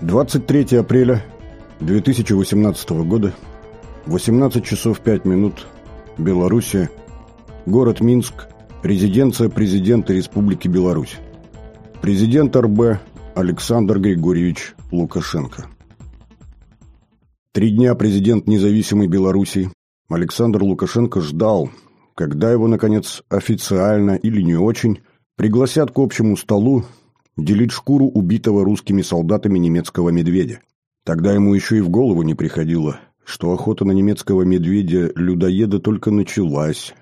23 апреля 2018 года, 18 часов 5 минут, Белоруссия, город Минск, резиденция президента Республики Беларусь. Президент РБ Александр Григорьевич Лукашенко. Три дня президент независимой Беларуси Александр Лукашенко ждал, когда его, наконец, официально или не очень, пригласят к общему столу делить шкуру убитого русскими солдатами немецкого медведя. Тогда ему еще и в голову не приходило, что охота на немецкого медведя-людоеда только началась,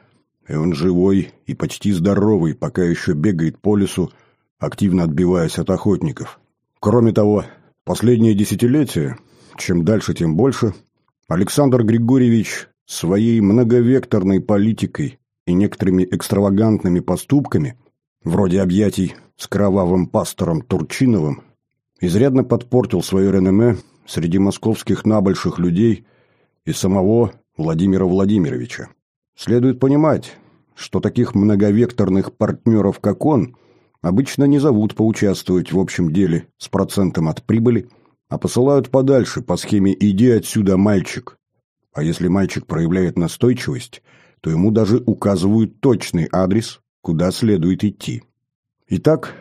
и он живой и почти здоровый, пока еще бегает по лесу, активно отбиваясь от охотников. Кроме того, последние десятилетия, чем дальше, тем больше, Александр Григорьевич своей многовекторной политикой и некоторыми экстравагантными поступками, вроде объятий с кровавым пастором Турчиновым, изрядно подпортил свое реноме среди московских набольших людей и самого Владимира Владимировича. Следует понимать, что таких многовекторных партнеров, как он, обычно не зовут поучаствовать в общем деле с процентом от прибыли, а посылают подальше по схеме «иди отсюда, мальчик». А если мальчик проявляет настойчивость, то ему даже указывают точный адрес, куда следует идти. Итак,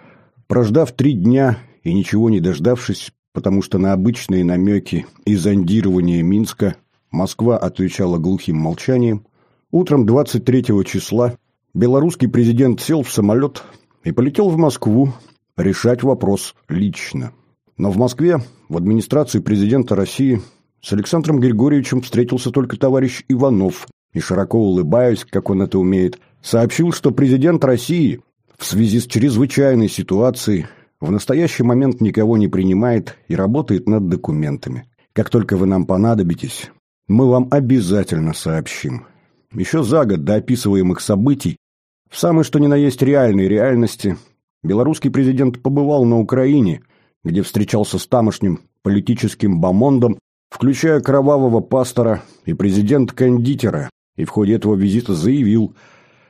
прождав три дня и ничего не дождавшись, потому что на обычные намеки и зондирование Минска Москва отвечала глухим молчанием, утром 23 числа белорусский президент сел в самолет и полетел в Москву решать вопрос лично. Но в Москве, в администрации президента России, с Александром Григорьевичем встретился только товарищ Иванов и, широко улыбаясь, как он это умеет, сообщил, что президент России в связи с чрезвычайной ситуацией в настоящий момент никого не принимает и работает над документами. Как только вы нам понадобитесь, мы вам обязательно сообщим. Еще за год до описываемых событий, в самой что ни на есть реальной реальности, белорусский президент побывал на Украине, где встречался с тамошним политическим бомондом, включая кровавого пастора и президент-кондитера, и в ходе этого визита заявил,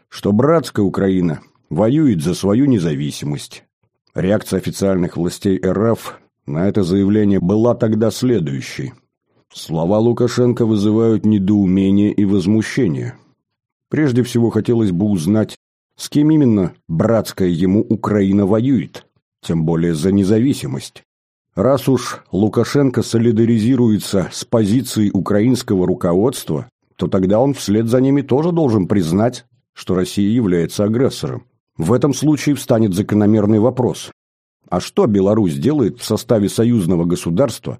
что братская Украина воюет за свою независимость. Реакция официальных властей РФ на это заявление была тогда следующей. Слова Лукашенко вызывают недоумение и возмущение. Прежде всего хотелось бы узнать, с кем именно братская ему Украина воюет, тем более за независимость. Раз уж Лукашенко солидаризируется с позицией украинского руководства, то тогда он вслед за ними тоже должен признать, что Россия является агрессором. В этом случае встанет закономерный вопрос. А что Беларусь делает в составе союзного государства,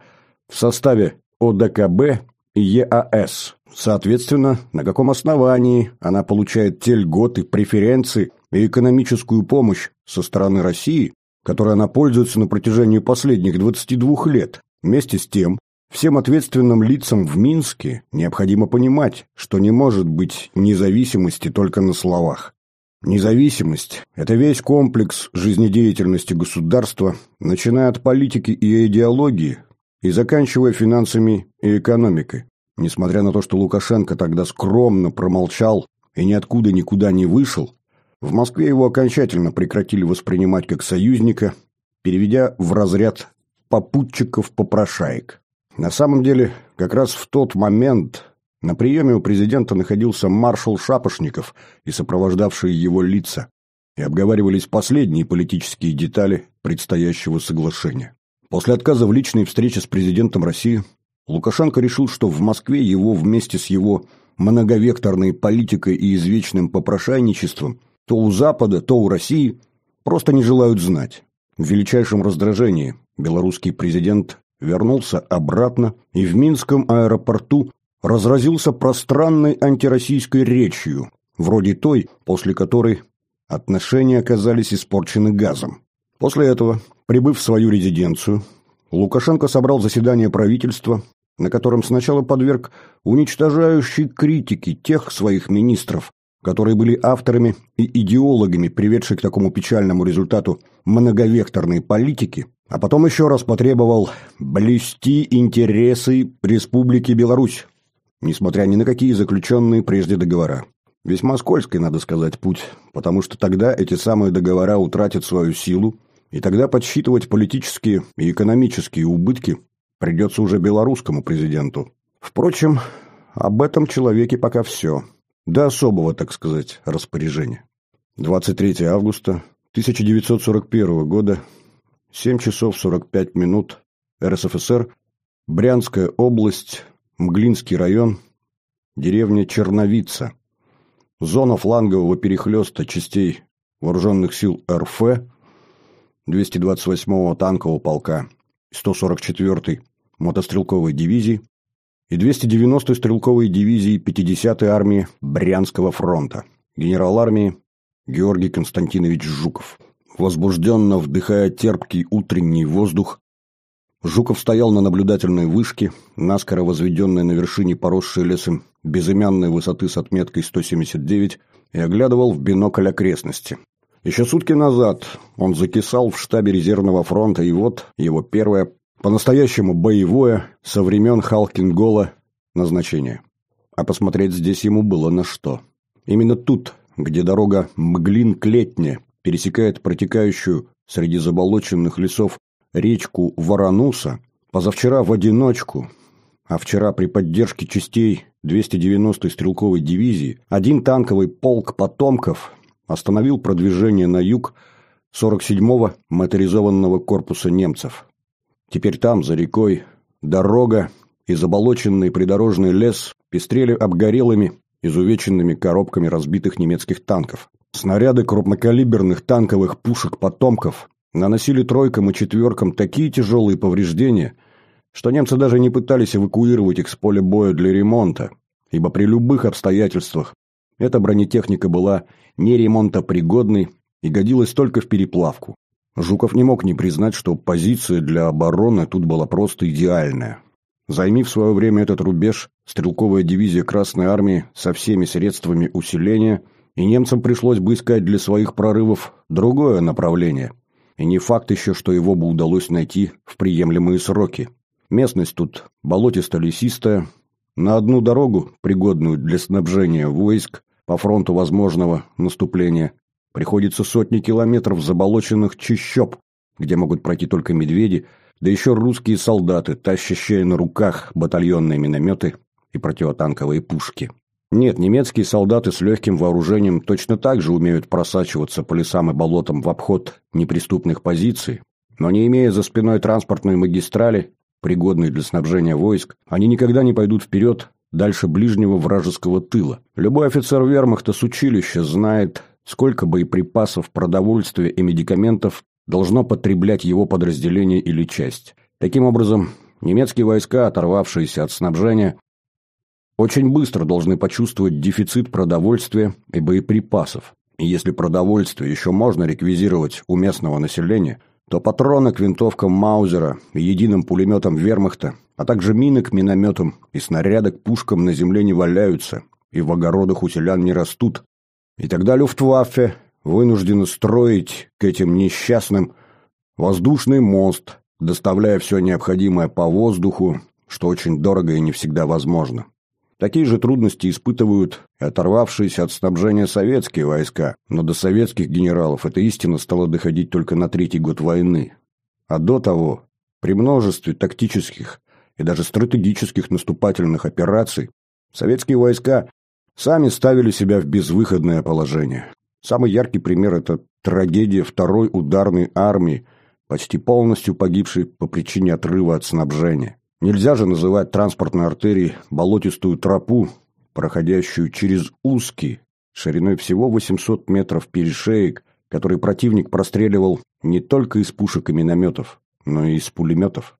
в составе ОДКБ и ЕАС? Соответственно, на каком основании она получает те льготы, преференции и экономическую помощь со стороны России, которой она пользуется на протяжении последних 22 лет? Вместе с тем, всем ответственным лицам в Минске необходимо понимать, что не может быть независимости только на словах. Независимость – это весь комплекс жизнедеятельности государства, начиная от политики и идеологии и заканчивая финансами и экономикой. Несмотря на то, что Лукашенко тогда скромно промолчал и ниоткуда никуда не вышел, в Москве его окончательно прекратили воспринимать как союзника, переведя в разряд попутчиков-попрошаек. На самом деле, как раз в тот момент на приеме у президента находился маршал Шапошников и сопровождавшие его лица, и обговаривались последние политические детали предстоящего соглашения. После отказа в личной встрече с президентом России Лукашенко решил, что в Москве его вместе с его многовекторной политикой и извечным попрошайничеством то у Запада, то у России просто не желают знать. В величайшем раздражении белорусский президент вернулся обратно и в Минском аэропорту разразился пространной антироссийской речью, вроде той, после которой отношения оказались испорчены газом. После этого, прибыв в свою резиденцию, Лукашенко собрал заседание правительства, на котором сначала подверг уничтожающей критике тех своих министров, которые были авторами и идеологами, приведшей к такому печальному результату многовекторной политики, а потом еще раз потребовал блюсти интересы Республики Беларусь, несмотря ни на какие заключенные прежде договора. Весьма скользкий, надо сказать, путь, потому что тогда эти самые договора утратят свою силу, И тогда подсчитывать политические и экономические убытки придется уже белорусскому президенту. Впрочем, об этом человеке пока все. До особого, так сказать, распоряжения. 23 августа 1941 года, 7 часов 45 минут, РСФСР, Брянская область, Мглинский район, деревня Черновица. Зона флангового перехлеста частей вооруженных сил РФ, 228-го танкового полка, 144-й мотострелковой дивизии и 290-й стрелковой дивизии 50-й армии Брянского фронта, генерал армии Георгий Константинович Жуков. Возбужденно вдыхая терпкий утренний воздух, Жуков стоял на наблюдательной вышке, наскоро возведенной на вершине поросшей лесом безымянной высоты с отметкой 179, и оглядывал в бинокль окрестности. Еще сутки назад он закисал в штабе резервного фронта, и вот его первое, по-настоящему боевое, со времен Халкингола, назначение. А посмотреть здесь ему было на что. Именно тут, где дорога Мглин-Клетне пересекает протекающую среди заболоченных лесов речку Воронуса, позавчера в одиночку, а вчера при поддержке частей 290-й стрелковой дивизии один танковый полк потомков остановил продвижение на юг 47-го моторизованного корпуса немцев. Теперь там, за рекой, дорога и заболоченный придорожный лес пестрели обгорелыми, изувеченными коробками разбитых немецких танков. Снаряды крупнокалиберных танковых пушек потомков наносили тройкам и четверкам такие тяжелые повреждения, что немцы даже не пытались эвакуировать их с поля боя для ремонта, ибо при любых обстоятельствах эта бронетехника была не ремонтопригодной и годилась только в переплавку. Жуков не мог не признать, что позиция для обороны тут была просто идеальная. Займи в свое время этот рубеж, стрелковая дивизия Красной Армии со всеми средствами усиления, и немцам пришлось бы искать для своих прорывов другое направление. И не факт еще, что его бы удалось найти в приемлемые сроки. Местность тут болотисто-лесистая, на одну дорогу, пригодную для снабжения войск, по фронту возможного наступления приходится сотни километров заболоченных чащоб, где могут пройти только медведи, да еще русские солдаты, тащащие на руках батальонные минометы и противотанковые пушки. Нет, немецкие солдаты с легким вооружением точно так же умеют просачиваться по лесам и болотам в обход неприступных позиций, но не имея за спиной транспортной магистрали, пригодной для снабжения войск, они никогда не пойдут вперед дальше ближнего вражеского тыла. Любой офицер вермахта с училища знает, сколько боеприпасов, продовольствия и медикаментов должно потреблять его подразделение или часть. Таким образом, немецкие войска, оторвавшиеся от снабжения, очень быстро должны почувствовать дефицит продовольствия и боеприпасов. И если продовольствие еще можно реквизировать у местного населения – то патроны к винтовкам Маузера и единым пулеметам вермахта, а также мины к минометам и снаряды к пушкам на земле не валяются и в огородах у селян не растут. И тогда Люфтваффе вынуждена строить к этим несчастным воздушный мост, доставляя все необходимое по воздуху, что очень дорого и не всегда возможно. Такие же трудности испытывают оторвавшиеся от снабжения советские войска, но до советских генералов эта истина стала доходить только на третий год войны. А до того, при множестве тактических и даже стратегических наступательных операций, советские войска сами ставили себя в безвыходное положение. Самый яркий пример – это трагедия второй ударной армии, почти полностью погибшей по причине отрыва от снабжения. Нельзя же называть транспортной артерией болотистую тропу, проходящую через узкий, шириной всего 800 метров перешеек, который противник простреливал не только из пушек и минометов, но и из пулеметов.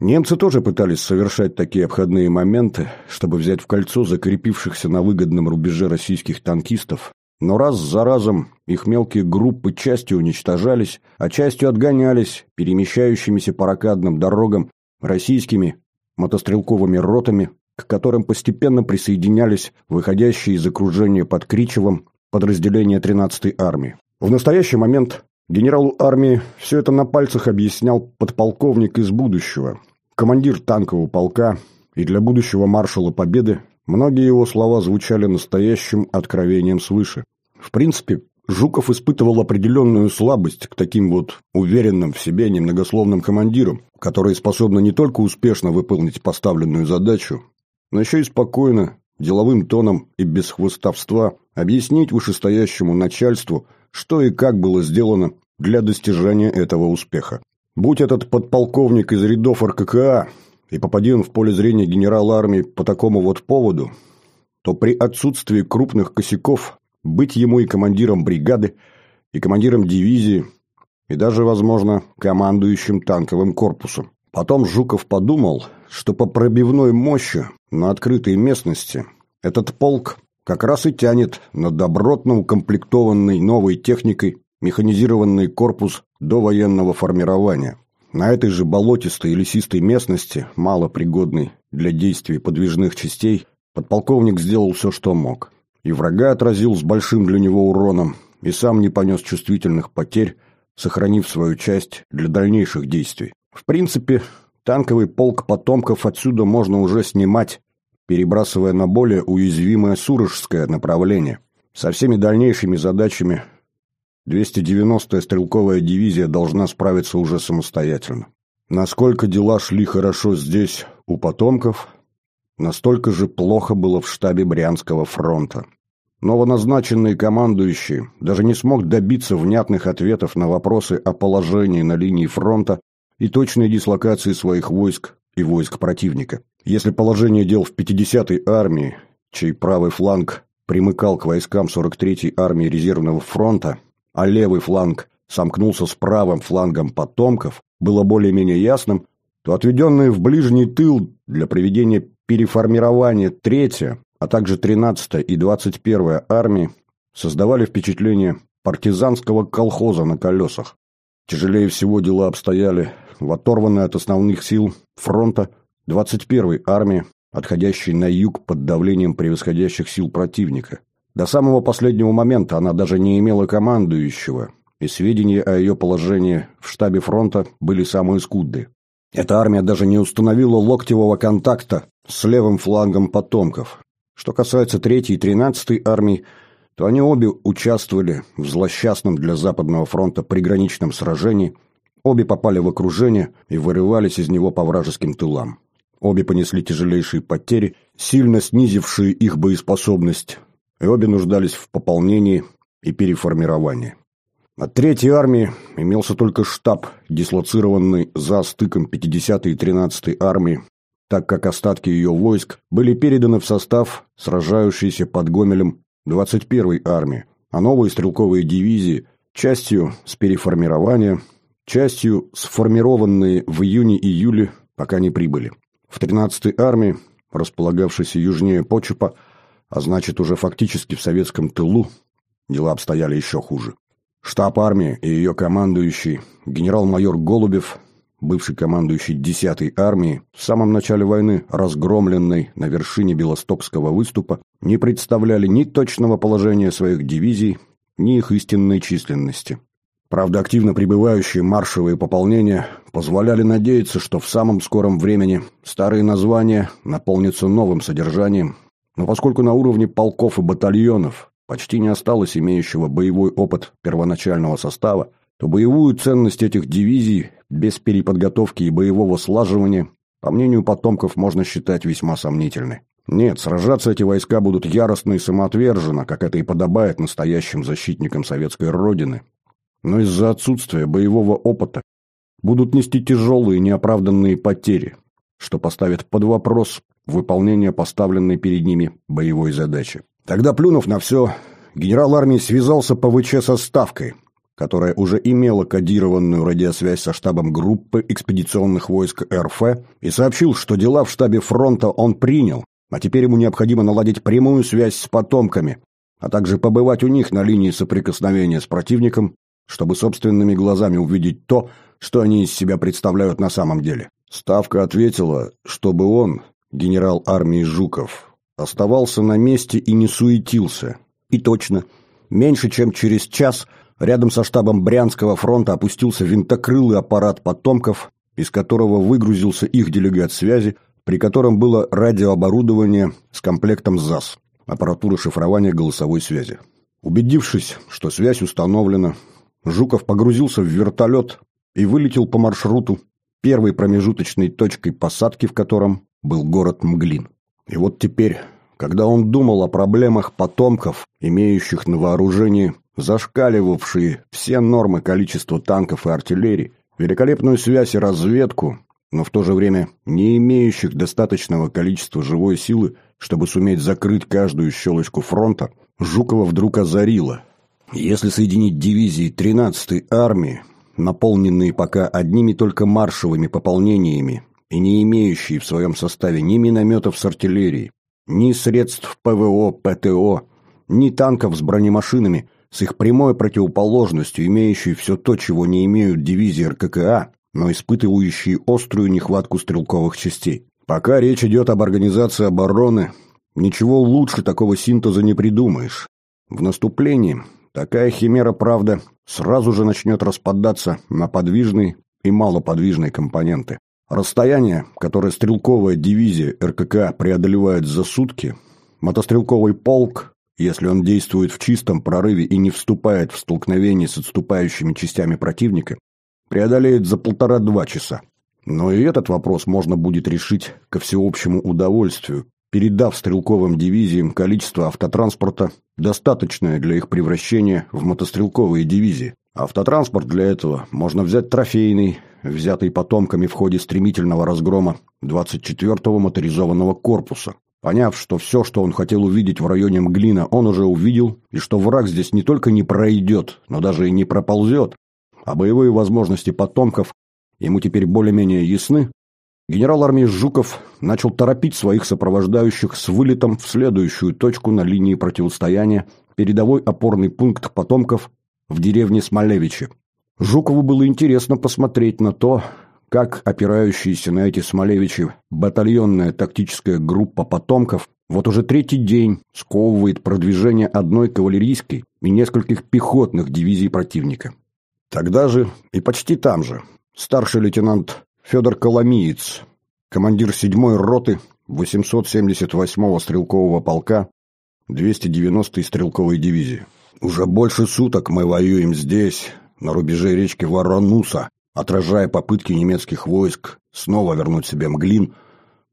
Немцы тоже пытались совершать такие обходные моменты, чтобы взять в кольцо закрепившихся на выгодном рубеже российских танкистов, но раз за разом их мелкие группы частью уничтожались, а частью отгонялись перемещающимися по ракадным дорогам российскими мотострелковыми ротами, к которым постепенно присоединялись выходящие из окружения под Кричевом подразделения 13-й армии. В настоящий момент генералу армии все это на пальцах объяснял подполковник из будущего, командир танкового полка, и для будущего маршала Победы многие его слова звучали настоящим откровением свыше. В принципе, Жуков испытывал определенную слабость к таким вот уверенным в себе немногословным командирам, которые способны не только успешно выполнить поставленную задачу, но еще и спокойно, деловым тоном и без хвостовства объяснить вышестоящему начальству, что и как было сделано для достижения этого успеха. Будь этот подполковник из рядов РККА и попади он в поле зрения генерала армии по такому вот поводу, то при отсутствии крупных косяков быть ему и командиром бригады, и командиром дивизии, и даже, возможно, командующим танковым корпусом. Потом Жуков подумал, что по пробивной мощи на открытой местности этот полк как раз и тянет на добротно укомплектованный новой техникой механизированный корпус до военного формирования. На этой же болотистой и лесистой местности, мало пригодной для действий подвижных частей, подполковник сделал все, что мог. И врага отразил с большим для него уроном, и сам не понес чувствительных потерь, сохранив свою часть для дальнейших действий. В принципе, танковый полк потомков отсюда можно уже снимать, перебрасывая на более уязвимое Сурожское направление. Со всеми дальнейшими задачами 290-я стрелковая дивизия должна справиться уже самостоятельно. Насколько дела шли хорошо здесь, у потомков, настолько же плохо было в штабе Брянского фронта. Новоназначенный командующий даже не смог добиться внятных ответов на вопросы о положении на линии фронта и точной дислокации своих войск и войск противника. Если положение дел в 50-й армии, чей правый фланг примыкал к войскам 43-й армии резервного фронта, а левый фланг сомкнулся с правым флангом потомков, было более-менее ясным, то отведенные в ближний тыл для проведения переформирования третья, а также 13-я и 21-я армии создавали впечатление партизанского колхоза на колесах. Тяжелее всего дела обстояли в оторванной от основных сил фронта 21-й армии, отходящей на юг под давлением превосходящих сил противника. До самого последнего момента она даже не имела командующего, и сведения о ее положении в штабе фронта были самые скудные. Эта армия даже не установила локтевого контакта с левым флангом потомков. Что касается 3-й и 13-й армий, то они обе участвовали в злосчастном для Западного фронта приграничном сражении, обе попали в окружение и вырывались из него по вражеским тылам. Обе понесли тяжелейшие потери, сильно снизившие их боеспособность, и обе нуждались в пополнении и переформировании. От Третьей армии имелся только штаб, дислоцированный за стыком 50-й и 13-й армии, так как остатки ее войск были переданы в состав сражающейся под Гомелем 21-й армии, а новые стрелковые дивизии частью с переформирования, частью сформированные в июне-июле, пока не прибыли. В 13-й армии, располагавшейся южнее Почепа, а значит уже фактически в советском тылу, дела обстояли еще хуже. Штаб армии и ее командующий, генерал-майор Голубев, бывший командующий 10-й армии, в самом начале войны, разгромленной на вершине Белостокского выступа, не представляли ни точного положения своих дивизий, ни их истинной численности. Правда, активно прибывающие маршевые пополнения позволяли надеяться, что в самом скором времени старые названия наполнятся новым содержанием но поскольку на уровне полков и батальонов почти не осталось имеющего боевой опыт первоначального состава, то боевую ценность этих дивизий без переподготовки и боевого слаживания, по мнению потомков, можно считать весьма сомнительной. Нет, сражаться эти войска будут яростно и самоотверженно, как это и подобает настоящим защитникам советской Родины. Но из-за отсутствия боевого опыта будут нести тяжелые неоправданные потери, что поставит под вопрос выполнение поставленной перед ними боевой задачи. Тогда, плюнув на все, генерал армии связался по ВЧ со Ставкой, которая уже имела кодированную радиосвязь со штабом группы экспедиционных войск РФ и сообщил, что дела в штабе фронта он принял, а теперь ему необходимо наладить прямую связь с потомками, а также побывать у них на линии соприкосновения с противником, чтобы собственными глазами увидеть то, что они из себя представляют на самом деле. Ставка ответила, чтобы он, генерал армии Жуков, оставался на месте и не суетился. И точно, меньше чем через час рядом со штабом Брянского фронта опустился винтокрылый аппарат потомков, из которого выгрузился их делегат связи, при котором было радиооборудование с комплектом ЗАС, аппаратура шифрования голосовой связи. Убедившись, что связь установлена, Жуков погрузился в вертолет и вылетел по маршруту, первой промежуточной точкой посадки в котором был город Мглин. И вот теперь, когда он думал о проблемах потомков, имеющих на вооружении зашкаливавшие все нормы количества танков и артиллерии, великолепную связь и разведку, но в то же время не имеющих достаточного количества живой силы, чтобы суметь закрыть каждую щелочку фронта, Жукова вдруг озарило. Если соединить дивизии 13-й армии, наполненные пока одними только маршевыми пополнениями и не имеющие в своем составе ни минометов с артиллерией, ни средств ПВО, ПТО, ни танков с бронемашинами, с их прямой противоположностью, имеющей все то, чего не имеют дивизии РККА, но испытывающие острую нехватку стрелковых частей. Пока речь идет об организации обороны, ничего лучше такого синтеза не придумаешь. В наступлении такая химера, правда, сразу же начнет распадаться на подвижные и малоподвижные компоненты. Расстояние, которое стрелковая дивизия РКК преодолевает за сутки, мотострелковый полк, если он действует в чистом прорыве и не вступает в столкновение с отступающими частями противника, преодолеет за полтора-два часа. Но и этот вопрос можно будет решить ко всеобщему удовольствию, передав стрелковым дивизиям количество автотранспорта, достаточное для их превращения в мотострелковые дивизии. Автотранспорт для этого можно взять трофейный, взятый потомками в ходе стремительного разгрома 24-го моторизованного корпуса. Поняв, что все, что он хотел увидеть в районе Мглина, он уже увидел, и что враг здесь не только не пройдет, но даже и не проползет, а боевые возможности потомков ему теперь более-менее ясны, генерал армии Жуков начал торопить своих сопровождающих с вылетом в следующую точку на линии противостояния, передовой опорный пункт потомков в деревне Смолевичи. Жукову было интересно посмотреть на то, как опирающаяся на эти Смолевичи батальонная тактическая группа потомков вот уже третий день сковывает продвижение одной кавалерийской и нескольких пехотных дивизий противника. Тогда же и почти там же старший лейтенант Федор Коломиец, командир 7-й роты 878-го стрелкового полка 290-й стрелковой дивизии. Уже больше суток мы воюем здесь, на рубеже речки Воронуса, отражая попытки немецких войск снова вернуть себе Мглин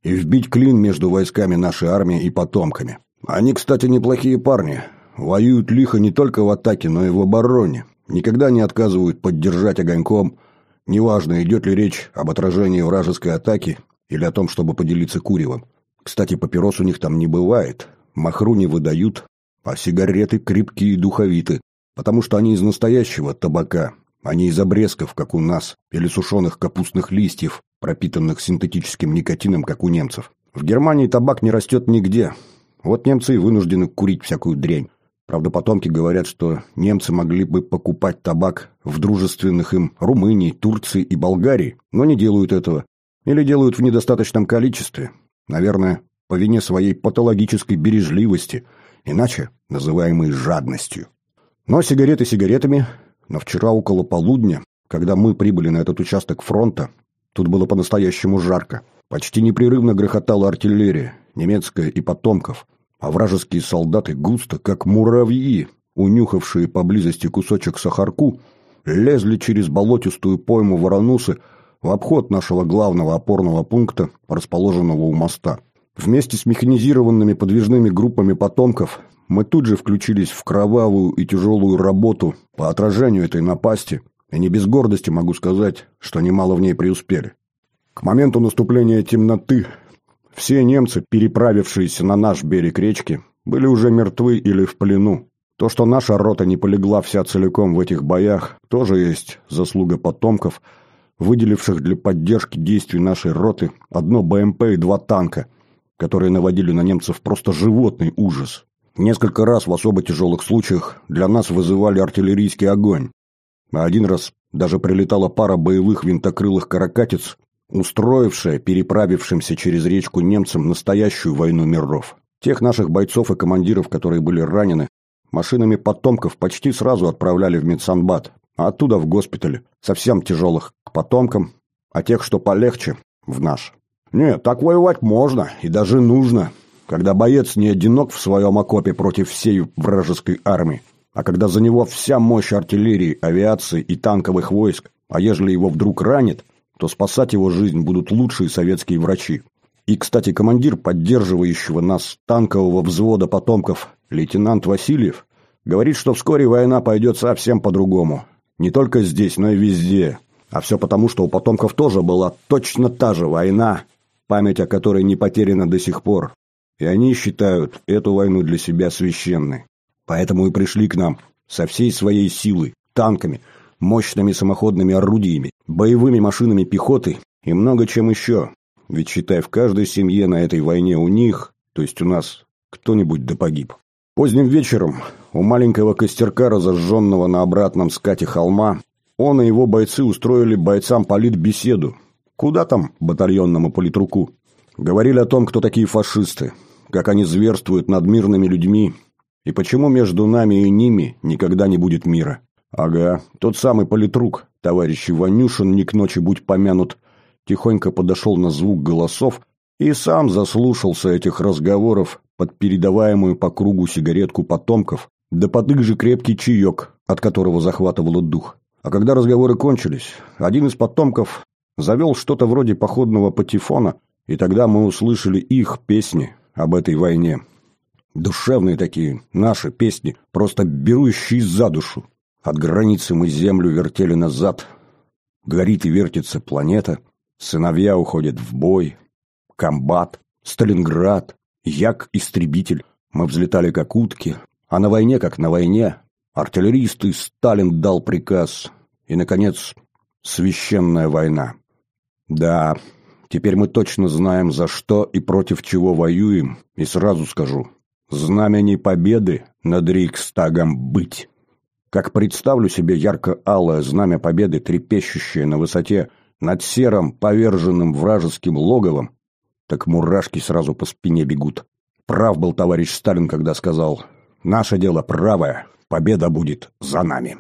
и вбить клин между войсками нашей армии и потомками. Они, кстати, неплохие парни. Воюют лихо не только в атаке, но и в обороне никогда не отказывают поддержать огоньком, неважно, идет ли речь об отражении вражеской атаки или о том, чтобы поделиться куревом. Кстати, папирос у них там не бывает, махру не выдают, а сигареты крепкие и духовиты, потому что они из настоящего табака, а не из обрезков, как у нас, или сушеных капустных листьев, пропитанных синтетическим никотином, как у немцев. В Германии табак не растет нигде. Вот немцы и вынуждены курить всякую дрянь. Правда, потомки говорят, что немцы могли бы покупать табак в дружественных им Румынии, Турции и Болгарии, но не делают этого. Или делают в недостаточном количестве. Наверное, по вине своей патологической бережливости, иначе называемой жадностью. Но сигареты сигаретами, но вчера около полудня, когда мы прибыли на этот участок фронта, тут было по-настоящему жарко. Почти непрерывно грохотала артиллерия, немецкая и потомков а вражеские солдаты густо, как муравьи, унюхавшие поблизости кусочек сахарку, лезли через болотистую пойму Воронусы в обход нашего главного опорного пункта, расположенного у моста. Вместе с механизированными подвижными группами потомков мы тут же включились в кровавую и тяжелую работу по отражению этой напасти, и не без гордости могу сказать, что немало в ней преуспели. К моменту наступления темноты все немцы, переправившиеся на наш берег речки, были уже мертвы или в плену. То, что наша рота не полегла вся целиком в этих боях, тоже есть заслуга потомков, выделивших для поддержки действий нашей роты одно БМП и два танка, которые наводили на немцев просто животный ужас. Несколько раз в особо тяжелых случаях для нас вызывали артиллерийский огонь, а один раз даже прилетала пара боевых винтокрылых каракатиц устроившая переправившимся через речку немцам настоящую войну миров. Тех наших бойцов и командиров, которые были ранены, машинами потомков почти сразу отправляли в медсанбат, а оттуда в госпиталь, совсем тяжелых к потомкам, а тех, что полегче, в наш. Нет, так воевать можно и даже нужно, когда боец не одинок в своем окопе против всей вражеской армии. А когда за него вся мощь артиллерии, авиации и танковых войск, а ежели его вдруг ранит, то спасать его жизнь будут лучшие советские врачи. И, кстати, командир поддерживающего нас танкового взвода потомков, лейтенант Васильев, говорит, что вскоре война пойдет совсем по-другому. Не только здесь, но и везде. А все потому, что у потомков тоже была точно та же война, память о которой не потеряна до сих пор. И они считают эту войну для себя священной. Поэтому и пришли к нам со всей своей силой, танками, мощными самоходными орудиями, боевыми машинами пехоты и много чем еще. Ведь, считай, в каждой семье на этой войне у них, то есть у нас, кто-нибудь да погиб. Поздним вечером у маленького костерка, разожженного на обратном скате холма, он и его бойцы устроили бойцам политбеседу. Куда там батальонному политруку? Говорили о том, кто такие фашисты, как они зверствуют над мирными людьми, и почему между нами и ними никогда не будет мира. Ага, тот самый политрук, товарищ Иванюшин, не к ночи будь помянут, тихонько подошел на звук голосов и сам заслушался этих разговоров под передаваемую по кругу сигаретку потомков, да под их же крепкий чаек, от которого захватывало дух. А когда разговоры кончились, один из потомков завел что-то вроде походного патефона, и тогда мы услышали их песни об этой войне. Душевные такие, наши песни, просто берущие за душу. От границы мы землю вертели назад. Горит и вертится планета. Сыновья уходят в бой. Комбат, Сталинград, Як-истребитель. Мы взлетали как утки. А на войне, как на войне, артиллеристы Сталин дал приказ. И, наконец, священная война. Да, теперь мы точно знаем, за что и против чего воюем. И сразу скажу, знамени победы над Рейхстагом быть. Как представлю себе ярко-алое знамя победы, трепещущее на высоте над серым, поверженным вражеским логовом, так мурашки сразу по спине бегут. Прав был товарищ Сталин, когда сказал «Наше дело правое, победа будет за нами».